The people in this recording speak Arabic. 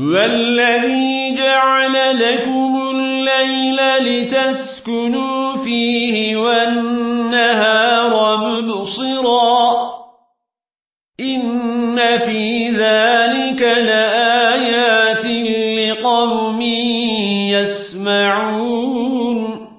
والذي جعل لكم الليل لتسكنوا فيه والنهار مبصرا إن في ذلك لآيات لقوم يسمعون